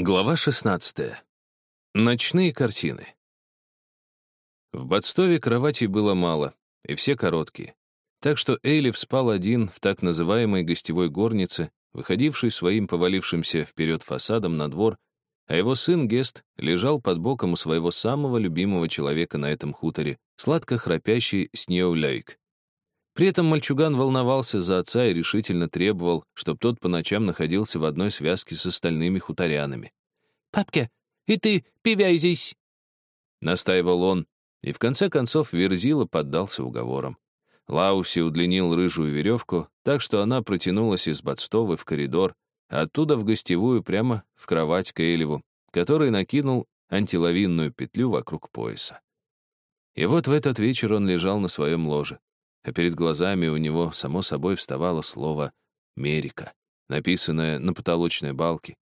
Глава 16. Ночные картины. В Бадстове кроватей было мало, и все короткие. Так что Эйлиф спал один в так называемой гостевой горнице, выходившей своим повалившимся вперед фасадом на двор, а его сын Гест лежал под боком у своего самого любимого человека на этом хуторе, сладко храпящий Снеуляйк. При этом мальчуган волновался за отца и решительно требовал, чтобы тот по ночам находился в одной связке с остальными хуторянами. «Папка, и ты пивяй здесь!» Настаивал он, и в конце концов Верзила поддался уговорам. Лауси удлинил рыжую веревку, так что она протянулась из Бадстовы в коридор, а оттуда в гостевую прямо в кровать к Эйлеву, который накинул антиловинную петлю вокруг пояса. И вот в этот вечер он лежал на своем ложе а перед глазами у него, само собой, вставало слово «Мерика», написанное на потолочной балке.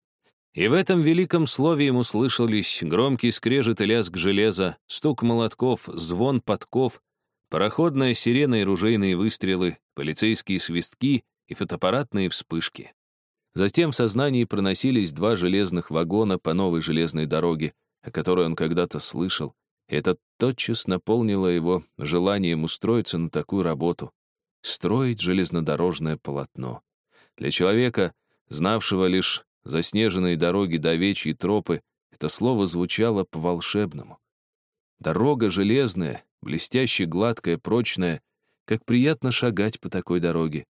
И в этом великом слове ему слышались громкий скрежет и лязг железа, стук молотков, звон подков, пароходная сирена и ружейные выстрелы, полицейские свистки и фотоаппаратные вспышки. Затем в сознании проносились два железных вагона по новой железной дороге, о которой он когда-то слышал, это тотчас наполнило его желанием устроиться на такую работу — строить железнодорожное полотно. Для человека, знавшего лишь заснеженные дороги до овечьи тропы, это слово звучало по-волшебному. Дорога железная, блестяще гладкая, прочная, как приятно шагать по такой дороге.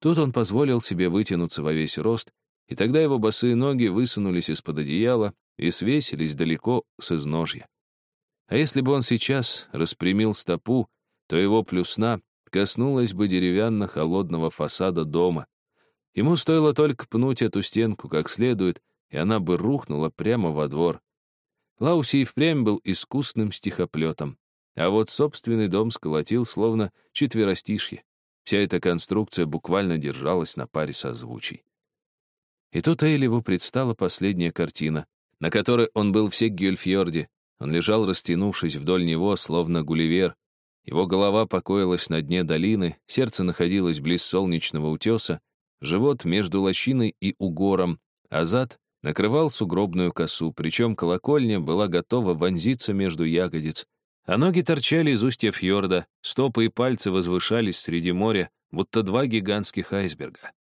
Тут он позволил себе вытянуться во весь рост, и тогда его босые ноги высунулись из-под одеяла и свесились далеко с изножья. А если бы он сейчас распрямил стопу, то его плюсна коснулась бы деревянно-холодного фасада дома. Ему стоило только пнуть эту стенку как следует, и она бы рухнула прямо во двор. Лауси и впрямь был искусным стихоплетом, а вот собственный дом сколотил словно четверостишье. Вся эта конструкция буквально держалась на паре созвучий. И тут Эйлеву предстала последняя картина, на которой он был в Сеггюльфьорде, он лежал, растянувшись вдоль него, словно гулливер. Его голова покоилась на дне долины, сердце находилось близ солнечного утеса, живот между лощиной и угором, а зад накрывал сугробную косу, причем колокольня была готова вонзиться между ягодиц, а ноги торчали из устья фьорда, стопы и пальцы возвышались среди моря, будто два гигантских айсберга.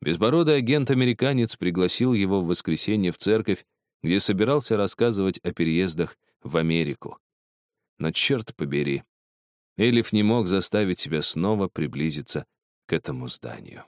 Безбородый агент-американец пригласил его в воскресенье в церковь, где собирался рассказывать о переездах в Америку. Но черт побери, Элиф не мог заставить себя снова приблизиться к этому зданию.